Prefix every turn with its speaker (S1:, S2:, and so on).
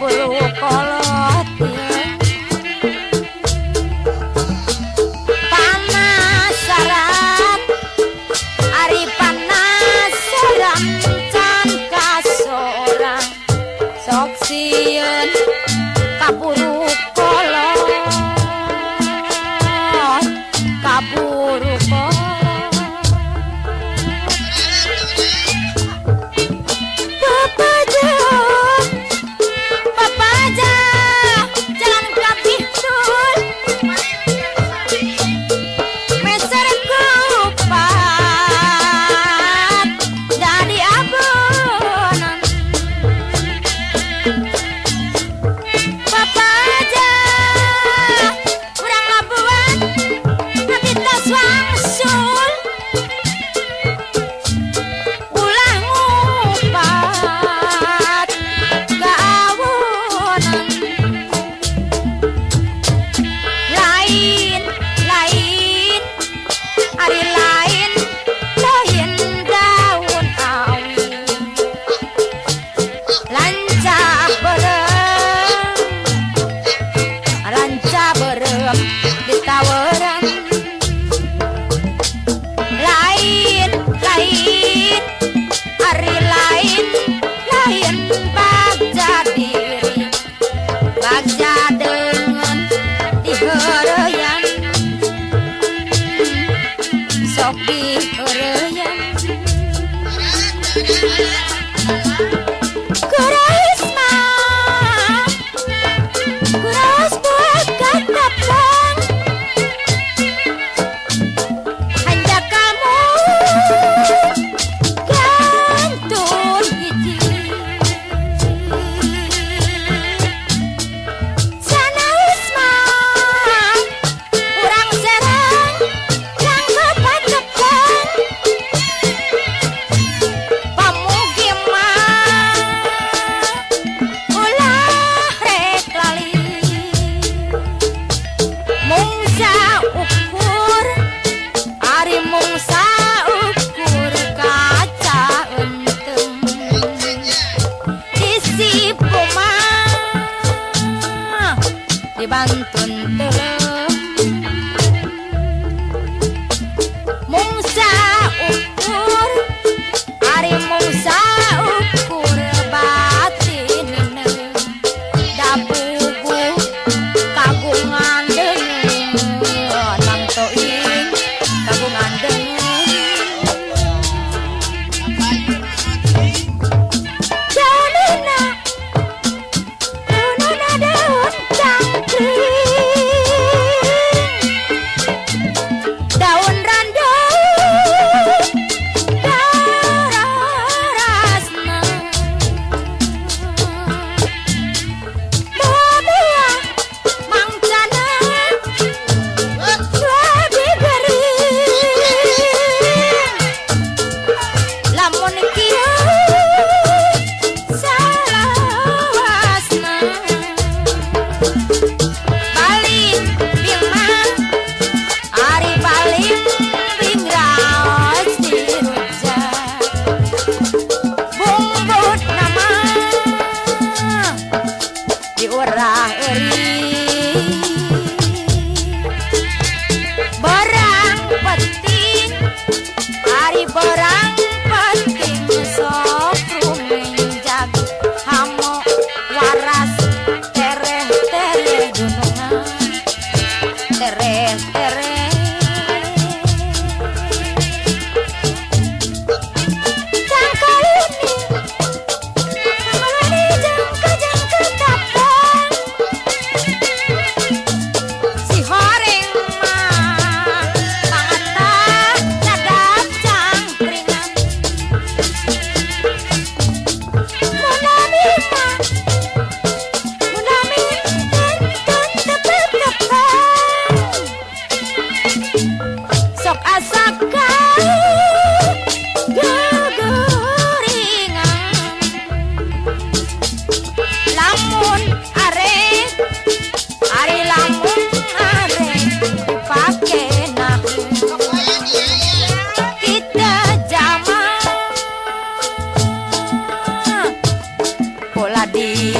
S1: બળવો કાળ acreditar bantun Thank you. be. Yeah.